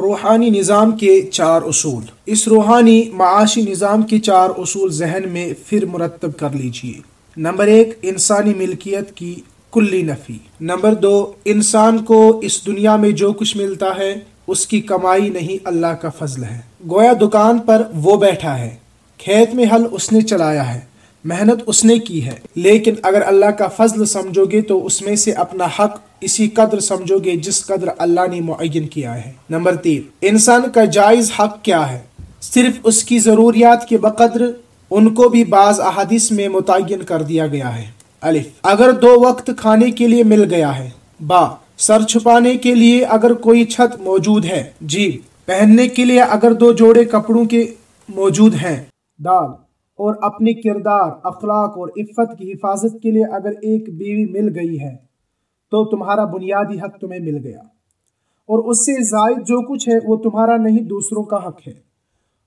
روحانی نظام کے چار اصول۔ اس روحانی معاشی نظام کے چار اصول ذہن میں پھر مرتب کر لیجیے۔ نمبر ایک، انسانی ملکیت کی کلی نفی۔ نمبر دو، انسان کو اس دنیا میں جو کچھ ملتا ہے، اس کی کمائی نہیں، اللہ کا فضل ہے۔ گویا دکان پر وہ بیٹھا ہے۔ کھیت میں حل اس نے چلایا ہے۔ محنت اس نے کی ہے۔ لیکن اگر اللہ کا فضل سمجھو گے تو اس میں سے اپنا حق اسی قدر سمجھو گے جس قدر اللہ نے معین کیا ہے۔ نمبر تین، انسان کا جائز حق کیا ہے؟ صرف اس کی ضروریات کے بقدر ان کو بھی بعض احادیث میں متعین کر دیا گیا ہے۔ الف، اگر دو وقت کھانے کے لیے مل گیا ہے۔ با، سر چھپانے کے لیے اگر کوئی چھت موجود ہے۔ جی پہننے کے لیے اگر دو جوڑے کپڑوں کے موجود ہیں۔ دال اور اپنے کردار، اخلاق اور عفت کی حفاظت کے لیے اگر ایک بیوی مل گئی ہے، تو تمہارا بنیادی حق تمہیں مل گیا۔ اور اس سے زائد جو کچھ ہے، وہ تمہارا نہیں، دوسروں کا حق ہے۔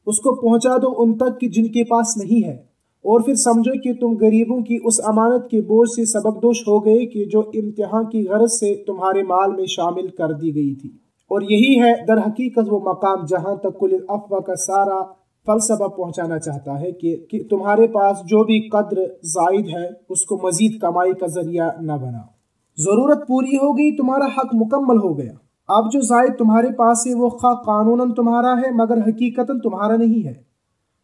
اس کو پہنچا دو ان تک کہ جن کے پاس نہیں ہے۔ اور پھر سمجھو کہ تم غریبوں کی اس امانت کے بوجھ سے سبق دوش ہو گئے کہ جو امتحان کی غرض سے تمہارے مال میں شامل کر دی گئی تھی۔ اور یہی ہے، در حقیقت وہ مقام جہاں تک کل افواہ کا سارا فلسفہ پہنچانا چاہتا ہے کہ, کہ تمہارے پاس جو بھی قدر زائد ہے اس کو مزید کمائی کا ذریعہ نہ بنا ضرورت پوری ہو گئی تمہارا حق مکمل ہو گیا۔ اب جو زائد تمہارے پاس ہے وہ خواہ قانون تمہارا ہے مگر حقیقت تمہارا نہیں ہے۔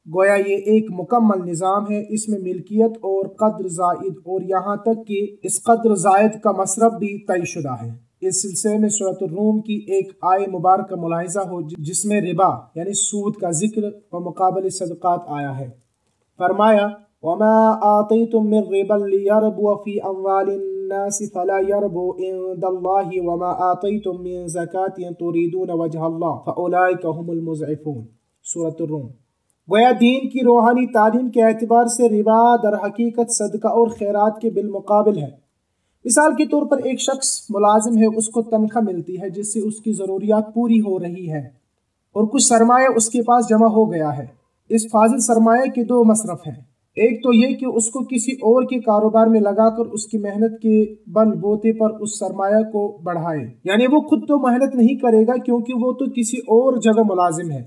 گویا یہ ایک مکمل نظام ہے اس میں ملکیت اور قدر زائد اور یہاں تک کہ اس قدر زائد کا مصرف بھی طے شدہ ہے۔ اس سلسلے میں صورت الروم کی ایک آئے مبارک کا ملاحظہ ہو، جس میں ربا یعنی سود کا ذکر و مقابل صدقات آیا ہے۔ فرمایا، وما آتيتم من ربا ليربو في أموال الناس فلا يربو عند الله وما آتيتم من زكاة تريدون وجه الله فأولئك هم المزعفون سورة الروم۔ گویا دین کی روحانی تعلیم کے اعتبار سے ربا در حقیقت صدقہ اور خیرات کے بالمقابل ہے۔ مثال کے طور پر ایک شخص ملازم ہے، اس کو تنخواہ ملتی ہے، جس سے اس کی ضروریات پوری ہو رہی ہے اور کچھ سرمایہ اس کے پاس جمع ہو گیا ہے۔ اس فاضل سرمایہ کے دو مصرف ہیں۔ ایک تو یہ کہ اس کو کسی اور کے کاروبار میں لگا کر اس کی محنت کے بل بوتے پر اس سرمایہ کو بڑھائے۔ یعنی وہ خود تو محنت نہیں کرے گا کیونکہ وہ تو کسی اور جگہ ملازم ہے۔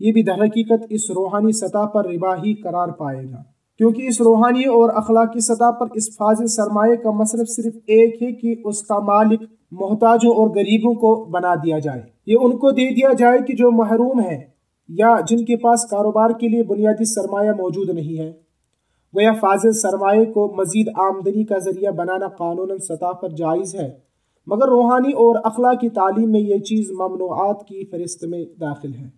یہ بھی در حقیقت اس روحانی سطح پر ربا ہی قرار پائے گا۔ کیونکہ اس روحانی اور اخلاقی سطح پر اس فاضل سرمایہ کا مصرف صرف ایک ہے کہ اس کا مالک محتاجوں اور غریبوں کو بنا دیا جائے۔ یہ ان کو دے دیا جائے کہ جو محروم ہے یا جن کے پاس کاروبار کے لیے بنیادی سرمایہ موجود نہیں ہے۔ گویا فاضل سرمایہ کو مزید آمدنی کا ذریعہ بنانا قانون سطح پر جائز ہے، مگر روحانی اور اخلاقی تعلیم میں یہ چیز ممنوعات کی فہرست میں داخل ہے۔